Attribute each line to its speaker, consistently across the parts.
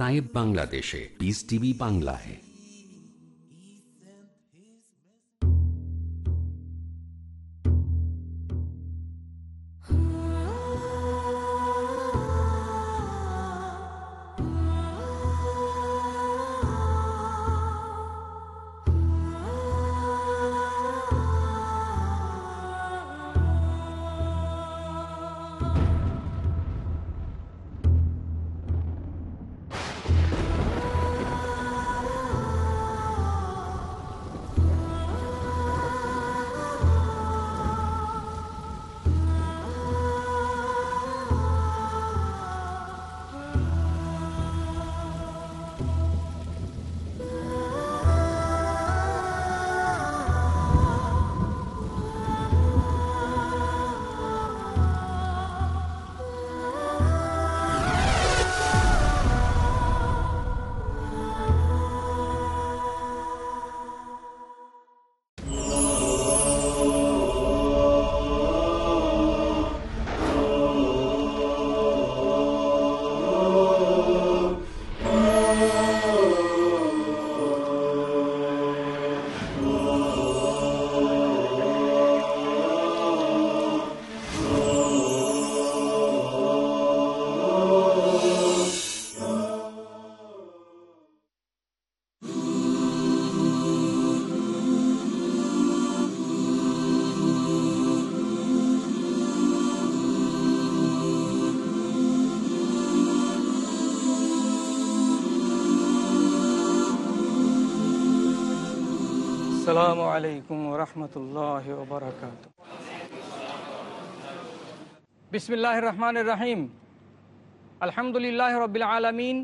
Speaker 1: Archive বাংলাদেশে। Peace TV বাংলায়।
Speaker 2: আসসালামু আলাইকুম রহমতুল্লাহ বিসমিল্লাহ রহমান রাহিম। আলহামদুলিল্লাহ রবিল আলমিন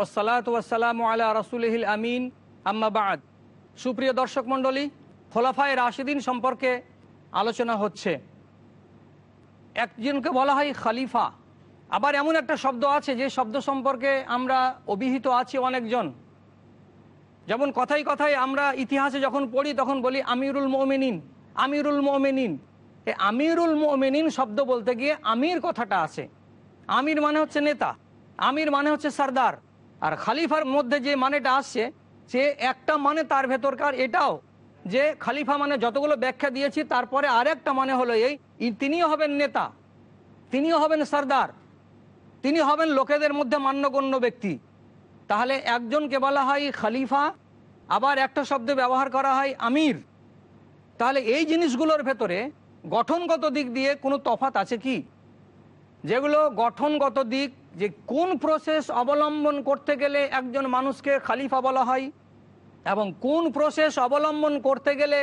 Speaker 2: ওসালাত ওয়াসালাম আলা রসুলহিল আমিন। আম্মাবাদ সুপ্রিয় দর্শক মণ্ডলী, খোলাফায় রাশিদিন সম্পর্কে আলোচনা হচ্ছে। একজনকে বলা হয় খালিফা। আবার এমন একটা শব্দ আছে, যে শব্দ সম্পর্কে আমরা অভিহিত আছি অনেকজন। যেমন কথাই কথায় আমরা ইতিহাসে যখন পড়ি, তখন বলি আমিরুল মোমেনিন আমিরুল মোমেনিন। এ আমিরুল মোমেনিন শব্দ বলতে গিয়ে আমির কথাটা আছে। আমির মানে হচ্ছে নেতা, আমির মানে হচ্ছে সর্দার। আর খালিফার মধ্যে যে মানেটা আসছে, সে একটা মানে তার ভেতরকার এটাও। যে খালিফা মানে যতগুলো ব্যাখ্যা দিয়েছি, তারপরে আরেকটা মানে হলো এই তিনিও হবেন নেতা, তিনিও হবেন সর্দার, তিনি হবেন লোকেদের মধ্যে মান্যগণ্য ব্যক্তি। তাহলে একজনকে বলা হয় খালিফা আবার একটা শব্দ ব্যবহার করা হয় আমির। তাহলে এই জিনিসগুলোর ভেতরে গঠনগত দিক দিয়ে কোনো তফাত আছে কি? যেগুলো গঠনগত দিক, যে কোন প্রসেস অবলম্বন করতে গেলে একজন মানুষকে খালিফা বলা হয় এবং কোন প্রসেস অবলম্বন করতে গেলে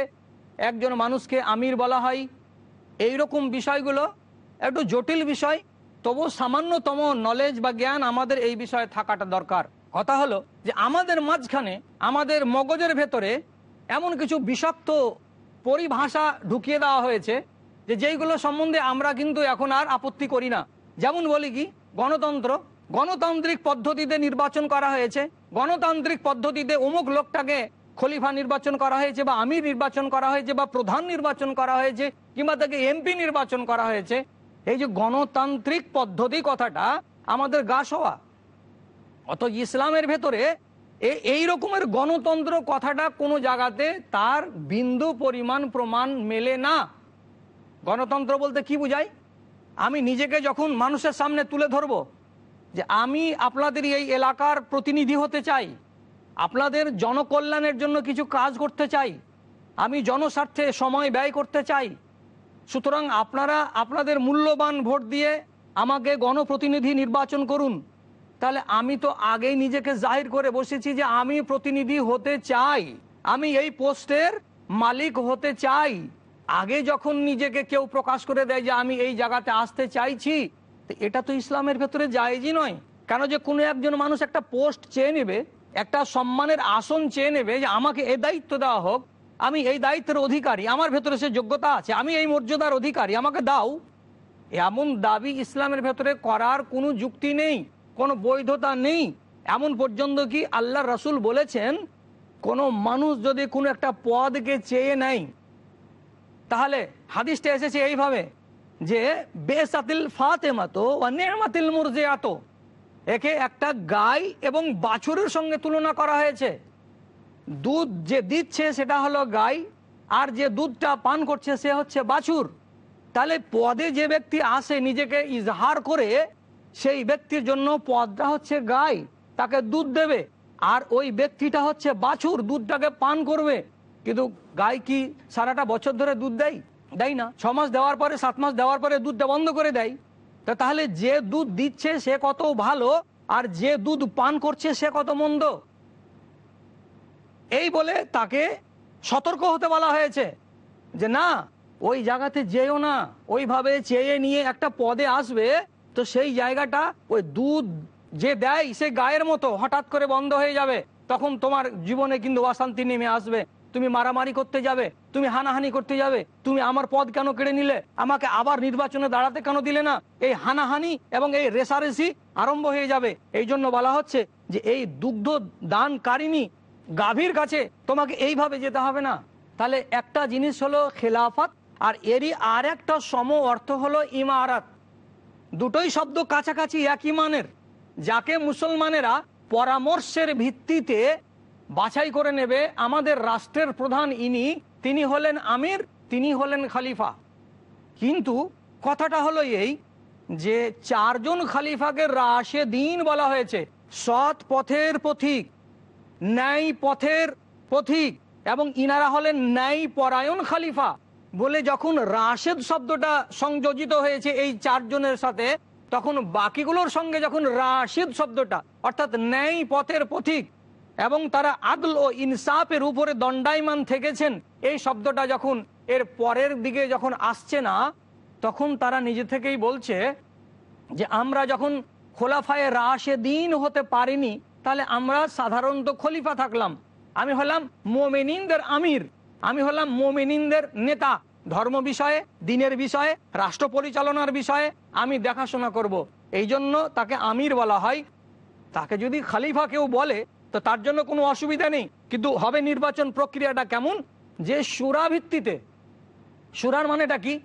Speaker 2: একজন মানুষকে আমির বলা হয় এই রকম বিষয়গুলো একটু জটিল বিষয় তবু সামান্যতম নলেজ বা জ্ঞান আমাদের এই বিষয়ে থাকাটা দরকার। কথা হলো যে আমাদের মাঝখানে, আমাদের মগজের ভেতরে এমন কিছু বিষাক্ত পরিভাষা ঢুকিয়ে দেওয়া হয়েছে যে যেইগুলো সম্বন্ধে আমরা কিন্তু এখন আর আপত্তি করি না। যেমন বলি কি, গণতন্ত্র, গণতান্ত্রিক পদ্ধতিতে নির্বাচন করা হয়েছে, গণতান্ত্রিক পদ্ধতিতে অমুক লোকটাকে খলিফা নির্বাচন করা হয়েছে বা আমির নির্বাচন করা হয়েছে বা প্রধান নির্বাচন করা হয়েছে কিংবা তাকে এমপি নির্বাচন করা হয়েছে। এই যে গণতান্ত্রিক পদ্ধতি কথাটা আমাদের গা সওয়া। অত ইসলামের ভেতরে এই রকমের গণতন্ত্র কথাটা কোনো জায়গাতে তার বিন্দু পরিমাণ প্রমাণ মেলে না। গণতন্ত্র বলতে কি বুঝায়? আমি নিজেকে যখন মানুষের সামনে তুলে ধরব যে আমি আপনাদের এই এলাকার প্রতিনিধি হতে চাই, আপনাদের জনকল্যাণের জন্য কিছু কাজ করতে চাই, আমি জনস্বার্থে সময় ব্যয় করতে চাই, সুতরাং আপনারা আপনাদের মূল্যবান ভোট দিয়ে আমাকে গণপ্রতিনিধি নির্বাচন করুন। তাহলে আমি তো আগেই নিজেকে জাহির করে বসেছি যে আমি প্রতিনিধি হতে চাই। আমি এই পোস্টের মালিক হতে চাই। আগে যখন নিজেকে কেউ প্রকাশ করে দেয় যে আমি এই জায়গাতে আসতে চাইছি এটা তো ইসলামের ভেতরে জায়জই নয়। কেন যে কোনো একজন মানুষ একটা পোস্ট চেয়ে নেবে, একটা সম্মানের আসন চেয়ে নেবে যে আমাকে এই দায়িত্ব দেওয়া হোক, আমি এই দায়িত্বের অধিকারী, আমার ভেতরে সে যোগ্যতা আছে, আমি এই মর্যাদার অধিকারী, আমাকে দাও। এমন দাবি ইসলামের ভেতরে করার কোনো যুক্তি নেই। কোনো বৈধতা নেই। এমন পর্যন্ত কি আল্লাহ রসুল বলেছেন, কোনো মানুষ যদি কোনো একটা পদকে চেয়ে নেয়, তাহলে হাদিসটা এসেছে এইভাবে যে, বেসাতিল ফাতেমাতো নেমাতিল আতো একে একটা গাই এবং বাছুরের সঙ্গে তুলনা করা হয়েছে। দুধ যে দিচ্ছে সেটা হলো গাই, আর যে দুধটা পান করছে সে হচ্ছে বাছুর। তাহলে পদে যে ব্যক্তি আসে নিজেকে ইজহার করে সেই ব্যক্তির জন্য পদটা হচ্ছে গাই, তাকে দুধ দেবে। আর ওই ব্যক্তিটা হচ্ছে বাছুর, দুধটাকে পান করবে। কিন্তু গাই কি সারাটা বছর ধরে দুধ দেয়? দেয় না। ছ মাস দেওয়ার পরে, সাত মাস দেওয়ার পরে দুধটা বন্ধ করে দেয়। তা তাহলে যে দুধ দিচ্ছে সে কত ভালো, আর যে দুধ পান করছে সে কত মন্দ? এই বলে তাকে সতর্ক হতে বলা হয়েছে যে না, ওই জায়গাতে যেও না। ওইভাবে চেয়ে নিয়ে একটা পদে আসবে তো সেই জায়গাটা ওই দুধ যে দেয় সে গায়ের মতো হঠাৎ করে বন্ধ হয়ে যাবে। তখন তোমার জীবনে কিন্তু অশান্তি নেমে আসবে। তুমি মারামারি করতে যাবে, তুমি হানাহানি করতে যাবে, তুমি আমার পদ কেন কেড়ে নিলে? আমাকে আবার নির্বাচনে দাঁড়াতে কেন দিলে না? এই হানাহানি এবং এই রেসারেসি আরম্ভ হয়ে যাবে। এই জন্য বলা হচ্ছে যে এই দুগ্ধ দানকারিনী গাভীর কাছে তোমাকে এইভাবে যেতে হবে না। তাহলে একটা জিনিস হলো খেলাফত, আর এরই আর একটা সম অর্থ হলো ইমারাত। দুটোই শব্দ কাছাকাছি একই মানের, যাকে মুসলমানেরা পরামর্শের ভিত্তিতে বাছাই করে নেবে আমাদের রাষ্ট্রের প্রধান ইনি, তিনি হলেন আমির, তিনি হলেন খালিফা। কিন্তু কথাটা হলো এই যে চারজন খালিফাকে রাশে দিন বলা হয়েছে, সৎ পথের পথিক, ন্যায় পথের পথিক, এবং ইনারা হলেন ন্যায় পরায়ণ খালিফা। বলে যখন রাশেদ শব্দটা সংযোজিত হয়েছে এই চারজনের সাথে, তখন বাকিগুলোর সঙ্গে যখন রাশিদ শব্দটা, অর্থাৎ ন্যায় পথের পথিক এবং তারা আদল ও ইনসাফের উপরে দণ্ডায়মান থেকেছেন, এই শব্দটা যখন এর পরের দিকে যখন আসছে না, তখন তারা নিজে থেকেই বলছে যে, আমরা যখন খোলাফায়ে রাশে দিন হতে পারিনি, তাহলে আমরা সাধারণত খলিফা থাকলাম। আমি হলাম মোমেনিনদের আমির। আমি হলাম মোমেনিনদের নেতা, ধর্ম বিষয়ে, দিনের বিষয়ে, রাষ্ট্র পরিচালনার বিষয়ে আমি দেখাশোনা করব। এই জন্য তাকে আমির বলা হয়। তাকে যদি খালিফা কেউ বলে, তো তার জন্য কোনো অসুবিধা নেই। কিন্তু হবে নির্বাচন প্রক্রিয়াটা কেমন? যে সুরা ভিত্তিতে, সুরার মানেটা কি?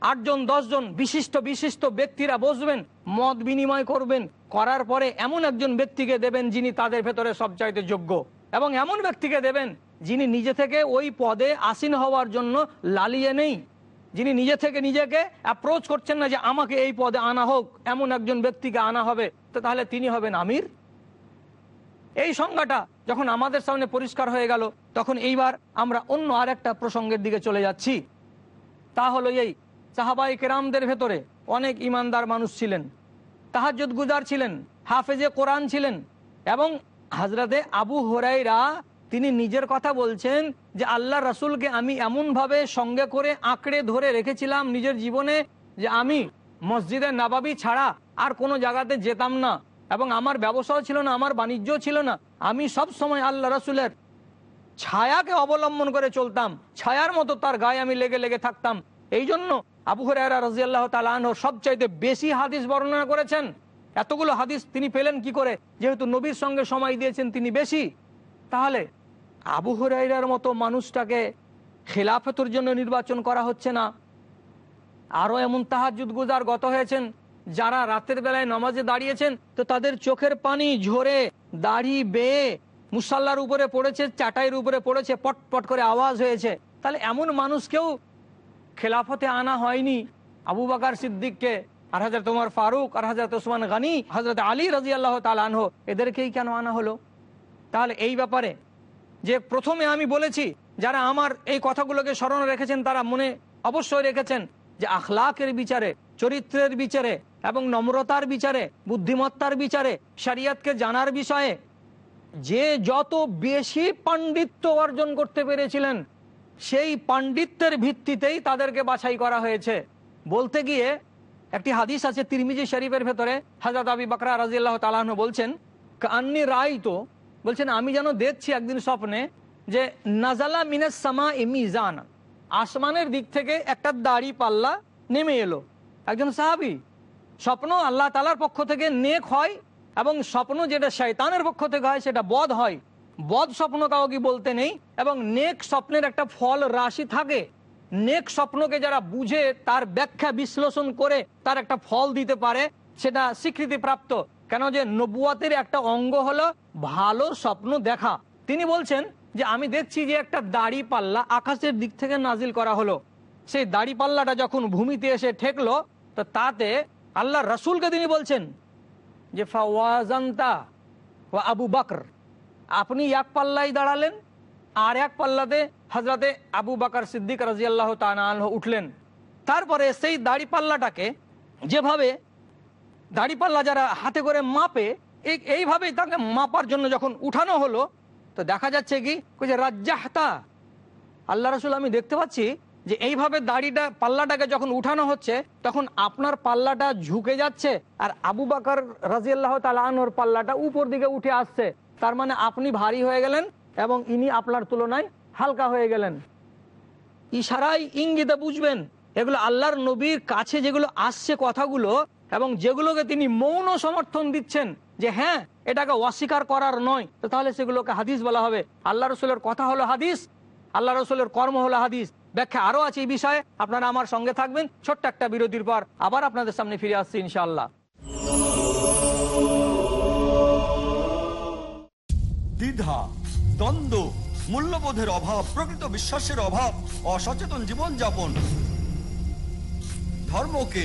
Speaker 2: আটজন, দশজন বিশিষ্ট বিশিষ্ট ব্যক্তিরা বসবেন, মত বিনিময় করবেন, করার পরে এমন একজন ব্যক্তিকে দেবেন যিনি তাদের ভেতরে সবচাইতে যোগ্য। এবং এমন ব্যক্তিকে দেবেন যিনি নিজে থেকে ওই পদে আসীন হওয়ার জন্য লালিয়ে নেই। যিনি নিজে থেকে নিজেকে অ্যাপ্রোচ করছেন না যে আমাকে এই পদে আনা হোক, এমন একজন ব্যক্তিকে আনা হবে, তো তাহলে তিনি হবেন আমির? এই সংজ্ঞাটা যখন আমাদের সামনে পরিষ্কার হয়ে গেল, তখন এইবার আমরা অন্য আর একটা প্রসঙ্গের দিকে চলে যাচ্ছি। তা হলো এই সাহাবাই কেরামদের ভেতরে অনেক ইমানদার মানুষ ছিলেন তাহাজুদ গুজার ছিলেন, হাফেজে কোরআন ছিলেন এবং হাজরাতে আবু হরাইরা তিনি নিজের কথা বলছেন যে আল্লাহ রাসুলকে আমি এমনভাবে সঙ্গে করে আঁকড়ে ধরে রেখেছিলাম নিজের জীবনে যে আমি মসজিদের নাবাবি ছাড়া আর কোনো জায়গাতে যেতাম না এবং আমার ব্যবসাও ছিল না, আমার বাণিজ্য ছিল না। আমি সব সময় আল্লাহ রাসুলের ছায়াকে অবলম্বন করে চলতাম, ছায়ার মতো তার গায়ে আমি লেগে লেগে থাকতাম। এই জন্য আবু হরারা রাজিয়াল্লাহ তালাহ সবচাইতে বেশি হাদিস বর্ণনা করেছেন। এতগুলো হাদিস তিনি পেলেন কি করে? যেহেতু নবীর সঙ্গে সময় দিয়েছেন তিনি বেশি। তাহলে আবু হরাইরার মতো মানুষটাকে খেলাফতের জন্য নির্বাচন করা হচ্ছে না। আরও এমন তাহাজুদ গুজার গত হয়েছেন, যারা রাতের বেলায় নামাজে দাঁড়িয়েছেন, তো তাদের চোখের পানি ঝরে, দাড়ি বেয়ে মুসাল্লার উপরে পড়েছে, চাটাইয়ের উপরে পড়েছে পট পট করে আওয়াজ হয়েছে। তাহলে এমন মানুষকেও খেলাফতে আনা হয়নি আবু বাকার সিদ্দিককে, আর হাজার তোমার ফারুক, আর হাজার ওসমান গানি হজরত আলী রাজি আল্লাহ তালানহ এদেরকেই কেন আনা হলো? তাহলে এই ব্যাপারে যে প্রথমে আমি বলেছি, যারা আমার এই কথাগুলোকে স্মরণ রেখেছেন, তারা মনে অবশ্যই রেখেছেন যে আখলাকের বিচারে, চরিত্রের বিচারে এবং নম্রতার বিচারে, বুদ্ধিমত্তার বিচারে, শরিয়তকে জানার বিষয়ে যে যত বেশি পাণ্ডিত্য অর্জন করতে পেরেছিলেন, সেই পাণ্ডিত্যের ভিত্তিতেই তাদেরকে বাছাই করা হয়েছে। বলতে গিয়ে একটি হাদিস আছে তিরমিজি শরীফের ভেতরে হাজরত আবি বাকরা রাজিয়াল্লাহ তালাহ বলছেন, কান্নি রায় তো বলছেন, আমি যেন দেখছি একদিন স্বপ্নে যে নাজালা মিনাস সামা ইমিজান আসমানের দিক থেকে একটা দাড়ি পাল্লা নেমে এলো। একজন সাহাবি, স্বপ্ন আল্লাহ তালার পক্ষ থেকে নেক হয় এবং স্বপ্ন যেটা শয়তানের পক্ষ থেকে হয় সেটা বধ হয়। বধ স্বপ্ন কাউকে বলতে নেই এবং নেক স্বপ্নের একটা ফল রাশি থাকে। নেক স্বপ্নকে যারা বুঝে তার ব্যাখ্যা বিশ্লেষণ করে তার একটা ফল দিতে পারে, সেটা স্বীকৃতি প্রাপ্ত কেন যে নবুয়াতের একটা অঙ্গ হলো ভালো স্বপ্ন দেখা। তিনি বলছেন যে, আমি দেখছি যে একটা দাড়ি পাল্লা আকাশের দিক থেকে নাজিল করা হলো। সেই দাড়ি পাল্লাটা যখন ভূমিতে এসে ঠেকলো, তো তাতে আল্লাহ রসুলকে তিনি বলছেন যে, ফাওয়াজান্তা ও আবু বকর, আপনি এক পাল্লাই দাঁড়ালেন আর এক পাল্লাতে হজরতে আবু বাকর সিদ্দিক রাজিয়াল্লাহ তান উঠলেন। তারপরে সেই দাড়ি পাল্লাটাকে যেভাবে দাড়িপাল্লা যারা হাতে করে মাপে এই এইভাবেই তাকে মাপার জন্য যখন উঠানো হলো, তো দেখা যাচ্ছে কি যে রাজ্জাহতা। আল্লাহ রসুল, আমি দেখতে পাচ্ছি যে এইভাবে দাড়িটা, পাল্লাটাকে যখন উঠানো হচ্ছে, তখন আপনার পাল্লাটা ঝুঁকে যাচ্ছে আর আবু বাকর রাজিয়াল্লাহ তালানোর পাল্লাটা উপর দিকে উঠে আসছে। তার মানে আপনি ভারী হয়ে গেলেন এবং ইনি আপনার তুলনায় হালকা হয়ে গেলেন। ইশারাই ইঙ্গিতে বুঝবেন, এগুলো আল্লাহর নবীর কাছে যেগুলো আসছে কথাগুলো এবং যেগুলোকে তিনি মৌন সমর্থন দিচ্ছেন যে হ্যাঁ এটাকে অস্বীকার করার নয়, তো তাহলে সেগুলোকে হাদিস বলা হবে। আল্লাহ রসুলের কথা হলো হাদিস, আল্লাহ রসুলের কর্ম হলো হাদিস। ব্যাখ্যা আরও আছে এই বিষয়ে, আপনারা আমার সঙ্গে থাকবেন। ছোট্ট একটা বিরতির পর আবার আপনাদের সামনে ফিরে আসছি, ইনশাআল্লাহ।
Speaker 3: দ্বিধা, দ্বন্দ্ব, মূল্যবোধের অভাব, প্রকৃত বিশ্বাসের অভাব, অসচেতন জীবনযাপন। ধর্মকে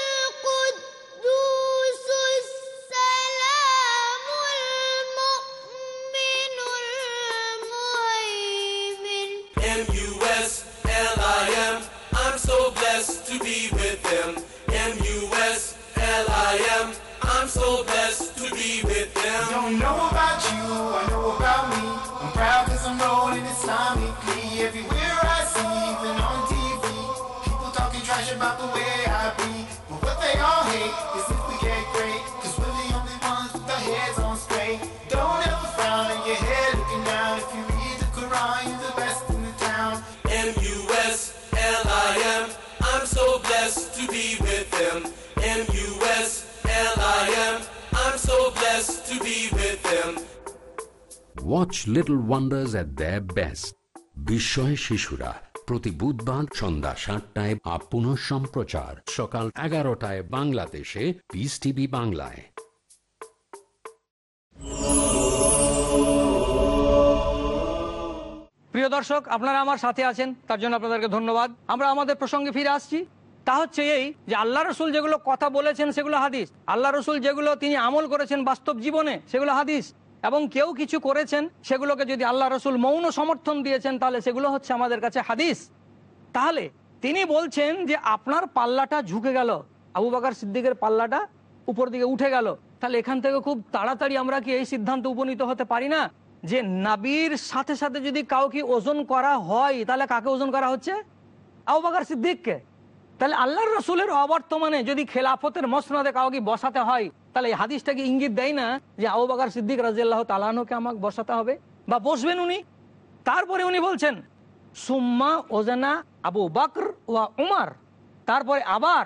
Speaker 1: Little Wonders at the best বিস্ময় শিশুরা, প্রতি বুধবার সন্ধ্যা সাতটায় আর পুনঃ সম্প্রচার। সকাল এগারোটায় বাংলাদেশে পিস টিভি বাংলায়।
Speaker 2: প্রিয় দর্শক, আপনারা আমার সাথে আছেন, তার জন্য আপনাদেরকে ধন্যবাদ। আমরা আমাদের প্রসঙ্গে ফিরে আসছি। তা হচ্ছে এই যে আল্লাহ রসুল যেগুলো কথা বলেছেন সেগুলো হাদিস। আল্লাহ রসুল যেগুলো তিনি আমল করেছেন বাস্তব জীবনে সেগুলো হাদিস। এবং কেউ কিছু করেছেন, সেগুলোকে যদি আল্লাহ রসুল মৌন সমর্থন দিয়েছেন, তাহলে সেগুলো হচ্ছে আমাদের কাছে হাদিস। তাহলে তিনি বলছেন যে আপনার পাল্লাটা ঝুঁকে গেল, আবু বাকার সিদ্দিকের পাল্লাটা উপর দিকে উঠে গেল। তাহলে এখান থেকে খুব তাড়াতাড়ি আমরা কি এই সিদ্ধান্ত উপনীত হতে পারি না? যে নাবির সাথে সাথে যদি কাউকে ওজন করা হয়, তাহলে কাকে ওজন করা হচ্ছে? আবু বাকার সিদ্দিককে। তাহলে আল্লাহর রসুলের অবর্তমানে যদি খেলাফতের মসনাদে কাউকে বসাতে হয় তাহলে এই হাদিসটাকে ইঙ্গিত দেয় না যে আবু বাকার সিদ্দিক রাজিয়াল্লাহ তালানকে আমাকে বসাতে হবে বা বসবেন উনি। তারপরে উনি বলছেন, সুম্মা ওজানা আবু বাকর ওয়া উমার। তারপরে আবার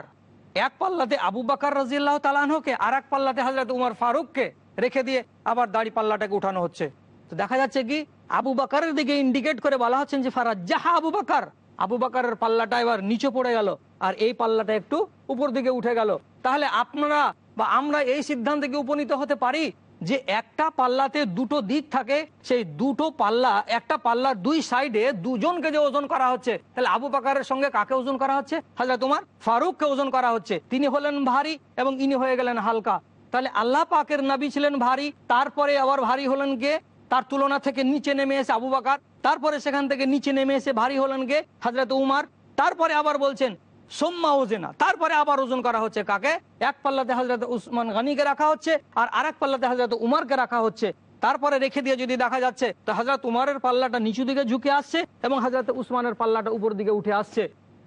Speaker 2: এক পাল্লাতে আবু বাকার রাজিয়াল্লাহ তালানহকে আর এক পাল্লাতে হাজরত উমার ফারুককে রেখে দিয়ে আবার দাড়ি পাল্লাটাকে উঠানো হচ্ছে। তো দেখা যাচ্ছে কি, আবু বাকারের দিকে ইন্ডিকেট করে বলা হচ্ছেন যে ফারাজ জাহা আবু বাকার। আবু বাকারের পাল্লাটা এবার নিচে পড়ে গেল আর এই পাল্লাটা একটু উপর দিকে উঠে গেল। তাহলে আপনারা বা আমরা এই সিদ্ধান্তে কি উপনীত হতে পারি যে একটা পাল্লাতে দুটো দিক থাকে? সেই দুটো পাল্লা, একটা পাল্লার দুই সাইডে দুজনকে যে ওজন করা হচ্ছে, তাহলে আবু বাকারের সঙ্গে কাকে ওজন করা হচ্ছে? হাজরা তোমার ফারুককে ওজন করা হচ্ছে। তিনি হলেন ভারী এবং ইনি হয়ে গেলেন হালকা। তাহলে আল্লাহ পাকের নাবি ছিলেন ভারী, তারপরে আবার ভারী হলেন কে? তার তুলনা থেকে নিচে নেমে এসে আবু বাকার, তারপরে সেখান থেকে নিচে নেমে এসে ভারী হলেন কে? হাজরত উমার, তারপরে আবার বলছেন সোম্মা ওজেনা তারপরে আবার ওজন করা হচ্ছে কাকে? এক পাল্লাতে হাজরত উসমান গানিকে রাখা হচ্ছে আর আরেক পাল্লাতে হাজরত উমারকে রাখা হচ্ছে। তারপরে রেখে দিয়ে যদি দেখা যাচ্ছে, তো হাজরত উমারের পাল্লাটা নিচু দিকে ঝুঁকে আসছে এবং হাজরত উসমানের পাল্লাটা উপর দিকে উঠে আসছে।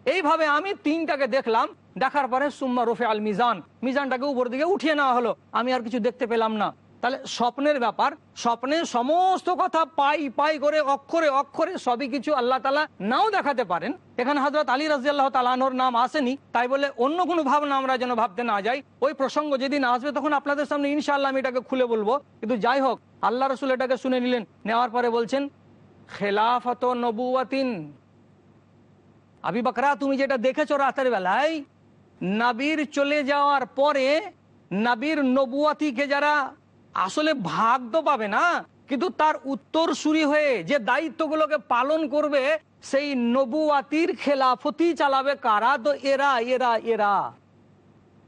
Speaker 2: এইভাবে আমি তিনটাকে দেখলাম, দেখার পরে সুম্মা রফে আল মিজান। মিজানটাকে উপর দিকে উঠিয়ে নেওয়া হলো। আমি আর কিছু দেখতে পেলাম না। তাহলে স্বপ্নের ব্যাপার স্বপ্নে সমস্ত কথা পাই পাই করে, অক্ষরে অক্ষরে সবই কিছু আল্লাহ তালা নাও দেখাতে পারেন। এখানে হজরত আলী রাজিয়াল্লাহ তালানোর নাম আসেনি, তাই বলে অন্য কোনো ভাবনা আমরা যেন ভাবতে না যাই। ওই প্রসঙ্গ যেদিন আসবে তখন আপনাদের সামনে ইনশাআল্লাহ আমি এটাকে খুলে বলব। কিন্তু যাই হোক, আল্লাহ রসুল এটাকে শুনে নিলেন, নেওয়ার পরে বলছেন, খেলাফত নবুয়াতিন আবি বাকরা, তুমি যেটা দেখেছ রাতের বেলায়, নাবির চলে যাওয়ার পরে নাবির নবুয়াতিকে যারা আসলে ভাগ তো পাবে না, কিন্তু তার উত্তর সুরি হয়ে যে দায়িত্বগুলোকে পালন করবে, সেই নবুয়াতির খেলাফতি চালাবে কারা? তো এরা এরা এরা।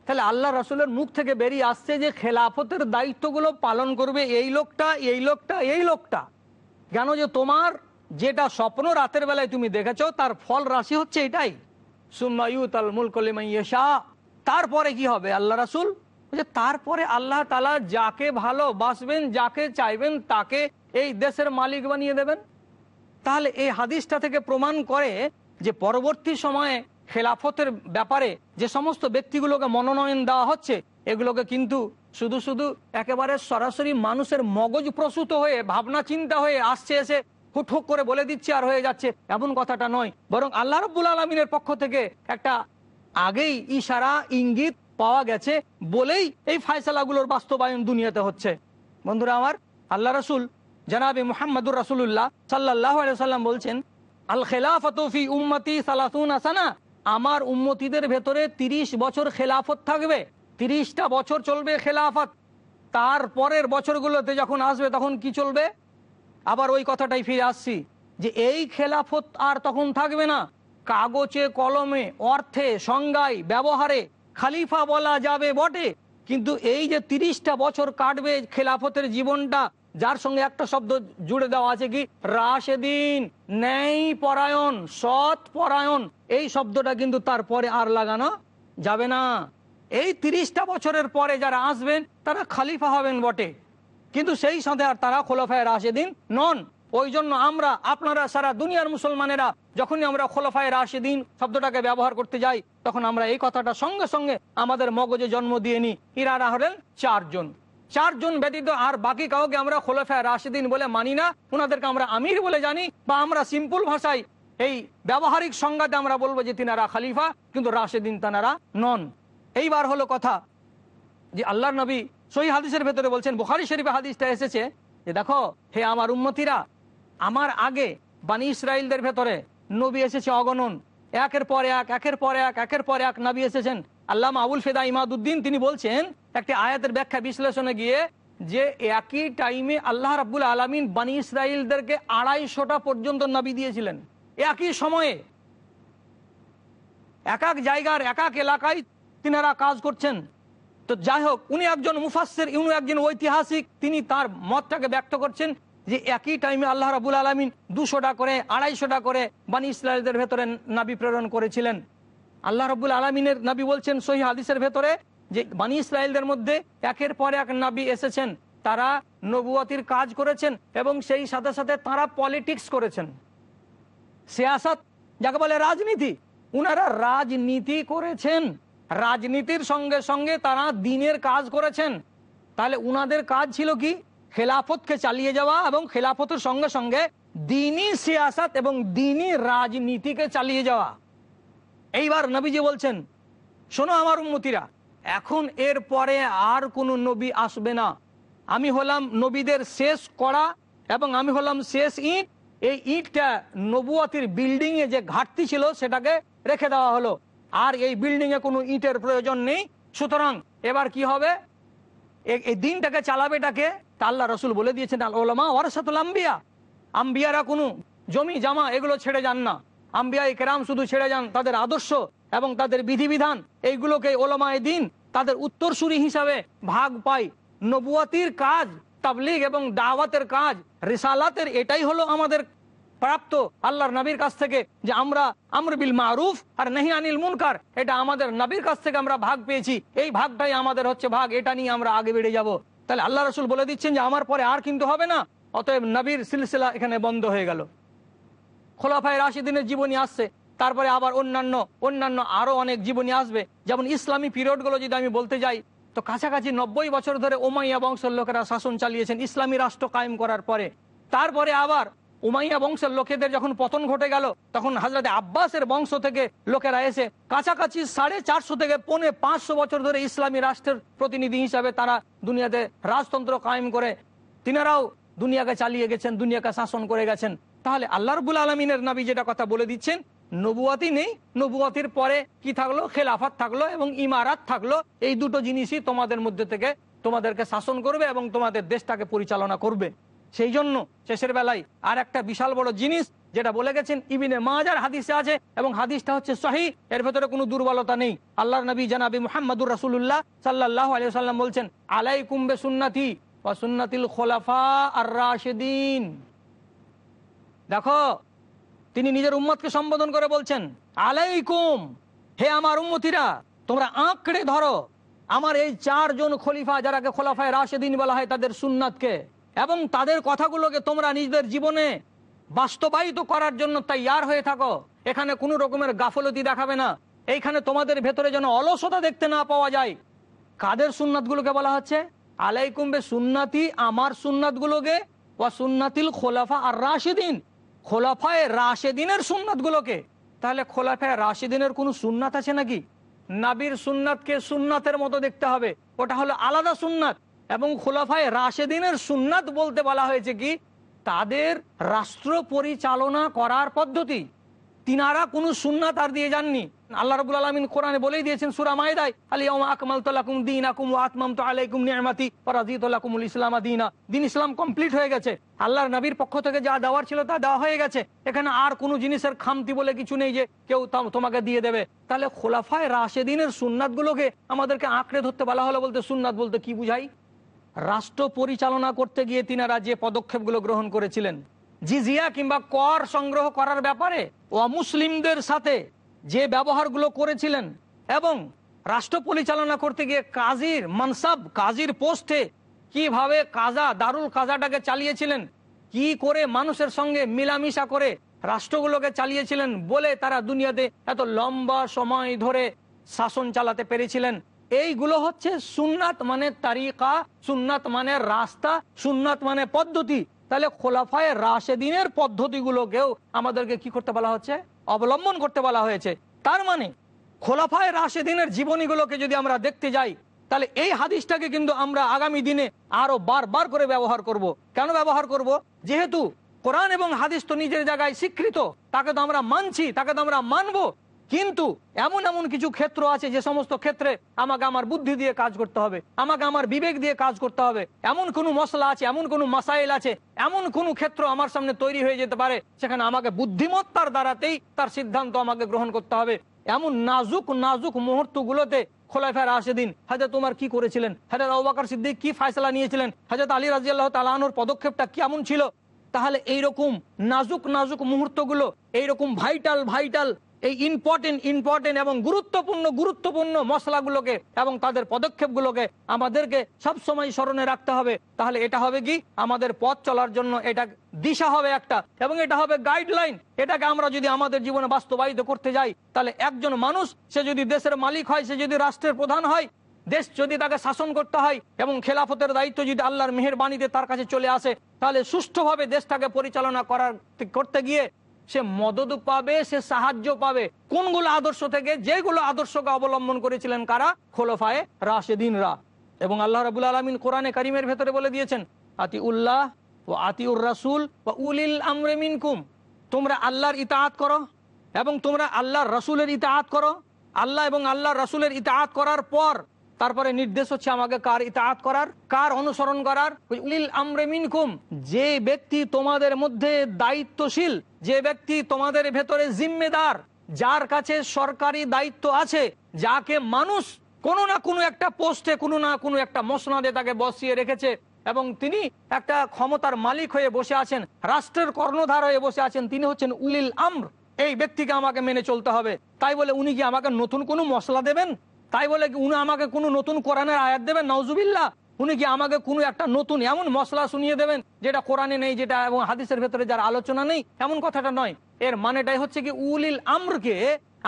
Speaker 2: তাহলে আল্লাহ রসুলের মুখ থেকে বেরিয়ে আসছে যে খেলাফতের দায়িত্বগুলো পালন করবে এই লোকটা এই লোকটা এই লোকটা। কেন যে তোমার যেটা স্বপ্ন রাতের বেলায় তুমি দেখেছ, তার ফল রাশি হচ্ছে এটাই। সুম্মায়ুত আল মুলকলিমাইয়েশা তারপরে কি হবে আল্লাহ রাসুল? তারপরে আল্লাহ তালা যাকে ভালোবাসবেন যাকে চাইবেন, তাকে এই দেশের মালিক বানিয়ে দেবেন। তাহলে এই হাদিসটা থেকে প্রমাণ করে যে পরবর্তী সময়ে খেলাফতের ব্যাপারে যে সমস্ত ব্যক্তিগুলোকে মনোনয়ন দেওয়া হচ্ছে, এগুলোকে কিন্তু শুধু শুধু একেবারে সরাসরি মানুষের মগজ প্রসূত হয়ে, ভাবনা চিন্তা হয়ে আসছে এসে হুট হুক করে বলে দিচ্ছে আর হয়ে যাচ্ছে, এমন কথাটা নয়। বরং আল্লাহ রব্বুল আলমিনের পক্ষ থেকে একটা আগেই ইশারা, ইঙ্গিত পাওয়া গেছে বলেই এই ফায়সালাগুলোর বাস্তবায়ন দুনিয়াতে হচ্ছে। বন্ধুরা আমার, আল্লাহ রসুল, জনাবি মোহাম্মদুর রাসুল্লাহ সাল্লাহ সাল্লাম বলছেন, আল খেলাফতফি উম্মতি সালাসুন আসানা আমার উম্মতিদের ভেতরে ৩০ বছর খেলাফত থাকবে, তিরিশটা বছর চলবে খেলাফত। তার পরের বছরগুলোতে যখন আসবে তখন কি চলবে? আবার ওই কথাটাই ফিরে আসছি, যে এই খেলাফত আর তখন থাকবে না। কাগজে, কলমে, অর্থে, সংজ্ঞায়, ব্যবহারে খালিফা বলা যাবে বটে। কিন্তু এই যে তিরিশটা বছর কাটবে খেলাফতের জীবনটা, যার সঙ্গে একটা শব্দ জুড়ে দেওয়া আছে কি? রাশেদিন, ন্যায় পরায়ণ, সৎ পরায়ণ। এই শব্দটা কিন্তু তারপরে আর লাগানো যাবে না। এই তিরিশটা বছরের পরে যারা আসবেন, তারা খালিফা হবেন বটে। কিন্তু সেই সাথে আর তারা খোলাফায় রাশেদিন নন। ওই জন্য আমরা, আপনারা সারা দুনিয়ার মুসলমানেরা, যখনই আমরা খোলাফায় রাশেদিন শব্দটাকে ব্যবহার করতে যাই, তখন আমরা এই কথাটা সঙ্গে সঙ্গে আমাদের মগজে জন্ম দিয়ে নিই। ইরারা হলেন চারজন। চারজন ব্যতীত আর বাকি কাউকে আমরা খোলাফায় রাশেদিন বলে মানি না। ওনাদেরকে আমরা আমির বলে জানি বা আমরা সিম্পল ভাষায় এই ব্যবহারিক সংজ্ঞাতে আমরা বলব যে তিনারা খালিফা, কিন্তু রাশেদিন তানারা নন। এইবার হলো কথা যে আল্লাহর নবী সই হাদিসের ভেতরে বলছেন, বুখারি শরীফে হাদিসটা এসেছে যে দেখো, হে আমার উন্মতিরা আমার আগে বানি ইসরায়েলদের ভেতরে নবী এসেছে অগণন। একের পর এক, একের পর এক, একের পর এক নবী এসেছেন। আল্লাহ আবুল ফেদা ইমাদুদ্দিন, তিনি বলছেন, একটি আয়াতের ব্যাখ্যা বিশ্লেষণে গিয়ে যে একই টাইমে আল্লাহ রাবুল আলমিন বানি ইসরায়েলদেরকে আড়াইশোটা পর্যন্ত নবী দিয়েছিলেন। একই সময়ে এক এক জায়গার, এক এক এলাকায় তিনারা কাজ করছেন। তো যাই হোক, উনি একজন মুফাসের উনি একজন ঐতিহাসিক, তিনি তার মতটাকে ব্যক্ত করছেন। যে একই টাইমে আল্লাহ রাবুল আলমিন দুশোটা করে, আড়াইশোটা করে বানি ইসরায়েলদের ভেতরে নাবি প্রেরণ করেছিলেন। আল্লাহ রবুল আলমিনের নাবি বলছেন সহি হাদিসের ভেতরে যে বানি ইসরায়েলদের মধ্যে একের পর এক নাবি এসেছেন। তারা নবুয়াতির কাজ করেছেন এবং সেই সাথে সাথে তারা পলিটিক্স করেছেন। সিয়াসত, যাকে বলে রাজনীতি, উনারা রাজনীতি করেছেন। রাজনীতির সঙ্গে সঙ্গে তারা দিনের কাজ করেছেন। তাহলে উনাদের কাজ ছিল কি? খেলাফতকে চালিয়ে যাওয়া এবং খেলাফতের সঙ্গে সঙ্গে দিনই সিয়াসত এবং দিনই রাজনীতিকে চালিয়ে যাওয়া। এইবার নবীজি বলছেন, শোনো আমার উন্মতিরা এখন এর পরে আর কোনো নবী আসবে না। আমি হলাম নবীদের শেষ করা এবং আমি হলাম শেষ ইট। এই ইটটা নবুয়াতির বিল্ডিং এ যে ঘাটতি ছিল সেটাকে রেখে দেওয়া হলো। আর এই বিল্ডিং এ কোনো ইটের প্রয়োজন নেই। সুতরাং এবার কি হবে? এই দিনটাকে চালাবেটাকে তা আল্লাহ রসুল বলে দিয়েছেন, আল ওলামা আম্বিয়া। আম্বিয়ারা কোনো জমি, জামা, এগুলো ছেড়ে যান না। আম্বিয়া কেরাম শুধু ছেড়ে যান তাদের আদর্শ এবং তাদের বিধিবিধান। এইগুলোকে ওলামায় দিন তাদের উত্তরসূরি হিসাবে ভাগ পায়। নবুয়াতির কাজ, তাবলিগ এবং দাওয়াতের কাজ, রিসালাতের এটাই হলো আমাদের প্রাপ্ত আল্লাহর নবীর কাছ থেকে যে আমরা আমর বিল মারুফ আর নেহি আনিল মুনকার, এটা আমাদের নবীর কাছ থেকে আমরা ভাগ পেয়েছি। এই ভাগটাই আমাদের হচ্ছে ভাগ, এটা নিয়ে আমরা আগে বেড়ে যাব। তাহলে আল্লাহ রসুল বলে দিচ্ছেন যে, আমার পরে আর কিন্তু হবে না। অতএব নবীর সিলসিলা এখানে বন্ধ হয়ে গেল। খোলাফায় রাশিদিনের জীবনী আসছে, তারপরে আবার অন্যান্য অন্যান্য আরও অনেক জীবনী আসবে। যেমন ইসলামী পিরিয়ডগুলো যদি আমি বলতে যাই, তো কাছাকাছি নব্বই বছর ধরে ওমাইয়া বংশের লোকেরা শাসন চালিয়েছেন ইসলামী রাষ্ট্র কায়েম করার পরে। তারপরে আবার উমাইয়া বংশের লোকেদের যখন পতন ঘটে গেল, তখন হাজরতে আব্বাসের বংশ থেকে লোকেরা এসে কাছাকাছি সাড়ে চারশো থেকে পৌনে পাঁচশো বছর ধরে ইসলামী রাষ্ট্রের প্রতিনিধি হিসাবে তারা দুনিয়াতে রাজতন্ত্র কায়েম করে। তিনারাও দুনিয়াকে চালিয়ে গেছেন, দুনিয়াকে শাসন করে গেছেন। তাহলে আল্লাহ রবুল আলমিনের নাবি যেটা কথা বলে দিচ্ছেন, নবুয়াতি নেই, নবুয়াতির পরে কি থাকল? খেলাফাত থাকল এবং ইমারাত থাকল। এই দুটো জিনিসই তোমাদের মধ্যে থেকে তোমাদেরকে শাসন করবে এবং তোমাদের দেশটাকে পরিচালনা করবে। সেই জন্য শেষের বেলায় আর একটা বিশাল বড় জিনিস যেটা বলে গেছেন ইবিনে মাজার হাদিসে আছে এবং হাদিসটা হচ্ছে সহি, এর ভেতরে কোনো দুর্বলতা নেই। আল্লাহ নবী জানাবি মোহাম্মদুর রাসুল্লাহ সাল্লাহ আলিয়া সাল্লাম বলছেন আলাই কুম্বে সুন্নাতি বা সুন্নাতিল খোলাফা আর রাশেদিন দেখো, তিনি নিজের উম্মতকে সম্বোধন করে বলছেন, আলাইকুম, হে আমার উম্মতিরা, তোমরা আঁকড়ে ধরো। আমার এই চারজন খলিফা যারাকে খোলাফায় রাশেদিন বলা হয় তাদের সুন্নাতকে। এবং তাদের কথাগুলোকে তোমরা নিজেদের জীবনে বাস্তবায়িত করার জন্য তৈয়ার হয়ে থাকো। এখানে কোনো রকমের গাফলতি দেখাবে না। এইখানে তোমাদের ভেতরে যেন অলসতা দেখতে না পাওয়া যায়। কাদের সুন্নাতগুলোকে বলা হচ্ছে? আলাইকুম্বে সুন্নাতি আমার সুন্নাতগুলোকে ও সুন্নাতিল খোলাফা আর রাশেদিন। খোলাফায় রাশেদিনের সুন্নাতগুলোকে। তাহলে খোলাফায় রাশেদিনের কোনো সুন্নাত আছে নাকি? নাবির সুন্নাতকে সুন্নাতের মতো দেখতে হবে। ওটা হলো আলাদা সুন্নাত। এবং খোলাফায় রাশেদিনের সুন্নাত বলতে বলা হয়েছে কি? তাদের রাষ্ট্র পরিচালনা করার পদ্ধতি। তিনারা কোনো সুন্নাত আর দিয়ে যাননি। আল্লাহ রবুল আলমিন কোরআনে বলেই দিয়েছেন সুরা মায়দায় আলিয়াম আকমাল তালাকুম দিন আকুম আতমাম তো আলাইকুম নিয়ামাতি পরাজিতুল ইসলাম দিনা। দিন ইসলাম কমপ্লিট হয়ে গেছে। আল্লাহর নবীর পক্ষ থেকে যা দেওয়ার ছিল তা দেওয়া হয়ে গেছে। এখানে আর কোনো জিনিসের খামতি বলে কিছু নেই যে কেউ তোমাকে দিয়ে দেবে। তাহলে খোলাফায় রাশেদিনের সুন্নাত গুলোকে আমাদেরকে আঁকড়ে ধরতে বলা হলো বলতে সুন্নাত বলতে কি বুঝাই? রাষ্ট্র পরিচালনা করতে গিয়ে তিনারা যে পদক্ষেপগুলো গ্রহণ করেছিলেন, জিজিয়া কিংবা কর সংগ্রহ করার ব্যাপারে অমুসলিমদের সাথে যে ব্যবহারগুলো করেছিলেন এবং রাষ্ট্র পরিচালনা করতে গিয়ে কাজীর মানসাব, কাজীর পোস্টে কীভাবে কাজা, দারুল কাজাটাকে চালিয়েছিলেন, কি করে মানুষের সঙ্গে মিলামিশা করে রাষ্ট্রগুলোকে চালিয়েছিলেন বলে তারা দুনিয়াতে এত লম্বা সময় ধরে শাসন চালাতে পেরেছিলেন। এইগুলো হচ্ছে সুন্নাত মানে তারিকা, সুন্নাত মানে রাস্তা, সুন্নাত মানে পদ্ধতি। তাহলে খোলাফায় রাশেদিনের পদ্ধতিগুলোকেও আমাদেরকে কি করতে বলা হচ্ছে? অবলম্বন করতে বলা হয়েছে। তার মানে খোলাফায় রাশেদিনের জীবনীগুলোকে যদি আমরা দেখতে যাই, তাহলে এই হাদিসটাকে কিন্তু আমরা আগামী দিনে আরও বারবার করে ব্যবহার করব। কেন ব্যবহার করব? যেহেতু কোরআন এবং হাদিস তো নিজের জায়গায় স্বীকৃত, তাকে তো আমরা মানছি, তাকে তো আমরা মানবো। কিন্তু এমন এমন কিছু ক্ষেত্র আছে যে সমস্ত ক্ষেত্রে আমাকে আমার বুদ্ধি দিয়ে কাজ করতে হবে, আমাকে আমার বিবেক দিয়ে কাজ করতে হবে। এমন কোনো মশলা আছে, এমন কোনো মাসাইল আছে, এমন কোনো ক্ষেত্র আমার সামনে তৈরি হয়ে যেতে পারে সেখানে আমাকে বুদ্ধিমত্তার দ্বারাতেই তার সিদ্ধান্ত আমাকে গ্রহণ করতে হবে। এমন নাজুক নাজুক মুহূর্তগুলোতে আসে দিন হাজার তোমার কি করেছিলেন? হাজার আবাকার সিদ্দিক কি ফায়সলা নিয়েছিলেন? হাজার আলী রাজি আল্লাহ তালানোর পদক্ষেপটা কেমন ছিল? তাহলে এইরকম নাজুক নাজুক মুহূর্তগুলো, এইরকম ভাইটাল ভাইটাল এই ইম্পর্টেন্ট ইম্পর্টেন্ট এবং গুরুত্বপূর্ণ গুরুত্বপূর্ণ মশলাগুলোকে এবং তাদের পদক্ষেপগুলোকে আমাদেরকে সব সময় স্মরণে রাখতে হবে। তাহলে এটা হবে কি? আমাদের পথ চলার জন্য এটা দিশা হবে একটা এবং এটা হবে গাইডলাইন এটাকে আমরা যদি আমাদের জীবনে বাস্তবায়িত করতে যাই, তাহলে একজন মানুষ, সে যদি দেশের মালিক হয়, সে যদি রাষ্ট্রের প্রধান হয়, দেশ যদি তাকে শাসন করতে হয় এবং খেলাফতের দায়িত্ব যদি আল্লাহর মেহেরবাণীতে তার কাছে চলে আসে, তাহলে সুষ্ঠুভাবে দেশটাকে পরিচালনা করার, করতে গিয়ে সে মদত পাবে, সে সাহায্য পাবে। কোনগুলো আদর্শ থেকে? যেগুলো আদর্শকে অবলম্বন করেছিলেন কারা? খোলফায় রাশেদিনরা। এবং আল্লাহ রাবুল আলমিন কোরআনে কারিমের ভেতরে বলে দিয়েছেন আতি উল্লাহ ও আতিউর রাসুল ও উলিল আমরে মিনকুম। তোমরা আল্লাহর ইতাহাত করো এবং তোমরা আল্লাহর রসুলের ইতাহাত করো। আল্লাহ এবং আল্লাহর রসুলের ইতাহাত করার পর তারপরে নির্দেশ হচ্ছে আমাকে কার ইতাহাত করার, কার অনুসরণ করার। উলিল আমরে মিনকুম, যে ব্যক্তি তোমাদের মধ্যে দায়িত্বশীল, যে ব্যক্তি তোমাদের ভেতরে জিম্মেদার, যার কাছে সরকারি দায়িত্ব আছে, যাকে মানুষ কোনো না কোনো একটা পোস্টে, কোনো না কোনো একটা মসনাদে তাকে বসিয়ে রেখেছে এবং তিনি একটা ক্ষমতার মালিক হয়ে বসে আছেন, রাষ্ট্রের কর্ণধার হয়ে বসে আছেন, তিনি হচ্ছেন উলিল আম্র। এই ব্যক্তিকে আমাকে মেনে চলতে হবে। তাই বলে উনি কি আমাকে নতুন কোনো মশলা দেবেন? তাই বলে উনি আমাকে কোনো নতুন কোরআনের আয়াত দেবেন? নওজুবিল্লা উনি কি আমাকে কোনো একটা নতুন, এমন মশলা শুনিয়ে দেবেন যেটা কোরআনে নেই, যেটা এবং হাদিসের ভেতরে যার আলোচনা নেই? এমন কথাটা নয়। এর মানেটাই হচ্ছে কি, উলিল আমরকে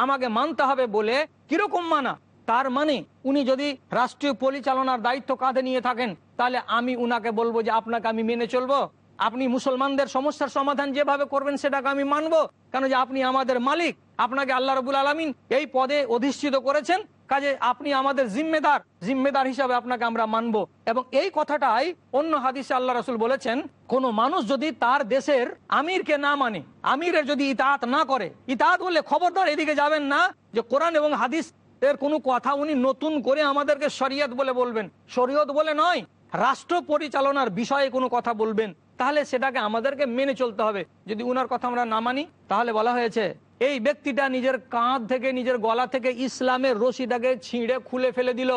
Speaker 2: আমাকে মানতে হবে বলে কীরকম মানা? তার মানে উনি যদি রাষ্ট্রীয় পরিচালনার দায়িত্ব কাঁধে নিয়ে থাকেন, তাহলে আমি উনাকে বলব যে আপনাকে আমি মেনে চলবো। আপনি মুসলমানদের সমস্যার সমাধান যেভাবে করবেন, সেটাকে আমি মানবো। কেন যে আপনি আমাদের মালিক, আপনাকে আল্লাহ রবুল আলমিন এই পদে অধিষ্ঠিত করেছেন। কাজে আপনি আমাদের জিম্মেদার। জিম্মেদার হিসাবে আপনাকে আমরা মানবো। এবং এই কথাটাই অন্য হাদিসে আল্লাহ রসুল বলেছেন, কোন মানুষ যদি তার দেশের আমিরকে না মানে আমিরের যদি ইতাহাত না করে ইতাহাত বললে খবরদার এদিকে যাবেন না যে কোরআন এবং হাদিস এর কোনো কথা উনি নতুন করে আমাদেরকে শরিয়ত বলে বলবেন। শরীয়ত বলে নয়, রাষ্ট্র পরিচালনার বিষয়ে কোনো কথা বলবেন। তাহলে সেটাকে আমাদেরকে মেনে চলতে হবে। যদি উনার কথা আমরা না মানি, তাহলে বলা হয়েছে এই ব্যক্তিটা নিজের কাঁধ থেকে, নিজের গলা থেকে ইসলামের রশিটাকে ছিঁড়ে খুলে ফেলে দিল।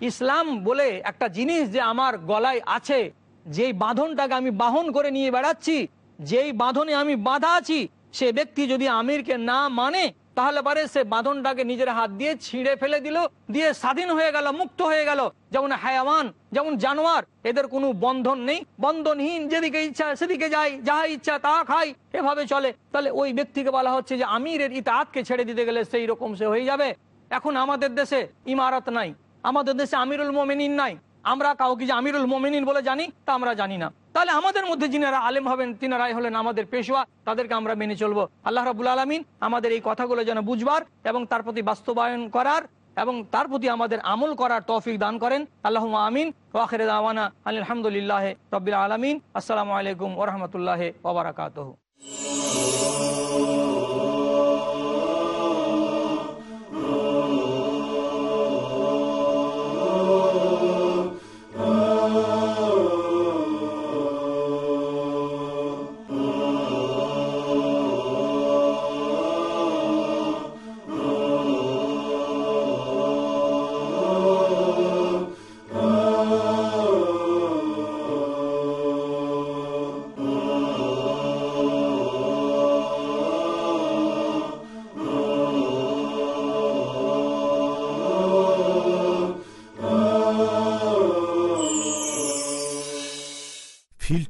Speaker 2: ইসলাম বলে একটা জিনিস যে আমার গলায় আছে, যেই বাঁধনটাকে আমি বাহন করে নিয়ে বেড়াচ্ছি, যেই বাঁধনে আমি বাঁধা আছি, সে ব্যক্তি যদি আমিরকে না মানে তাহলে পারে সে বাঁধনটাকে নিজের হাত দিয়ে ছিঁড়ে ফেলে দিল, দিয়ে স্বাধীন হয়ে গেল, মুক্ত হয়ে গেল। যেমন হায়াওয়ান, যেমন জানোয়ার, এদের কোনো বন্ধন নেই। বন্ধনহীন যেদিকে ইচ্ছা সেদিকে যায় যাহা ইচ্ছা তা খাই, এভাবে চলে। তাহলে ওই ব্যক্তিকে বলা হচ্ছে যে, আমিরের ইতাহাতকে ছেড়ে দিতে গেলে সেই রকম সে হয়ে যাবে। এখন আমাদের দেশে ইমারত নাই, আমাদের দেশে আমিরুল মোমেনিন নাই। আমরা কাউকে যে আমিরুল মোমেনিন বলে জানি, তা আমরা জানি না। তাহলে আমাদের মধ্যে যিনারা আলেম হবেন, তিনারাই হলেন আমাদের পেশোয়া, তাদেরকে আমরা মেনে চলবো। আল্লাহ রাবুল আলমিন আমাদের এই কথাগুলো যেন বুঝবার এবং তার প্রতি বাস্তবায়ন করার এবং তার প্রতি আমাদের আমল করার তৌফিক দান করেন। আল্লাহ আমিন। ওয়াখের দাওয়ানা আলহামদুলিল্লাহ রবিল আলমিন। আসসালামু আলাইকুম ওরহমতুল্লাহ ওবরাকাত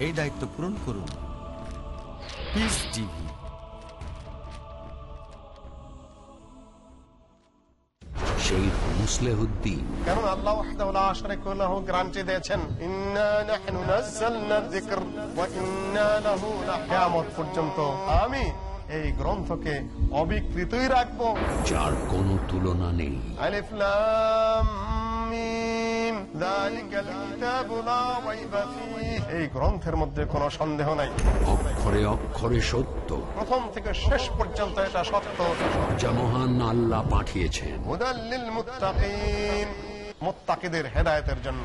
Speaker 3: এই দায়িত্ব পূরণ করুন। Peace TV
Speaker 1: Sheikh Muslehuddin.
Speaker 4: কারণ আল্লাহ ওয়াহদাহু লা লাহু গ্যারান্টি দিয়েছেন? ইন্না নাহনু নাযালনা যিকর ওয়া ইন্না লাহু কিয়ামত পর্যন্ত। আমি এই গ্রন্থকে অবিকৃতই রাখব।
Speaker 1: যার কোনো তুলনা নেই।
Speaker 4: আলিফ লাম মিম। এই গ্রন্থের মধ্যে কোনো সন্দেহ নাই।
Speaker 1: অক্ষরে অক্ষরে সত্য।
Speaker 4: প্রথম থেকে শেষ পর্যন্ত এটা সত্য।
Speaker 1: যা মহান আল্লাহ পাঠিয়েছেন।
Speaker 4: মুত্তাকিদের জন্য।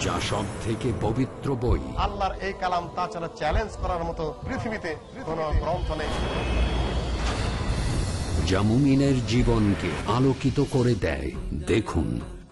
Speaker 1: যা সব থেকে পবিত্র বই।
Speaker 4: আল্লাহর এই কালাম তাছাড়া চ্যালেঞ্জ করার মতো পৃথিবীতে কোনো গ্রন্থ নেই।
Speaker 1: যা মুমিনের জীবনকে আলোকিত করে দেয়। দেখুন।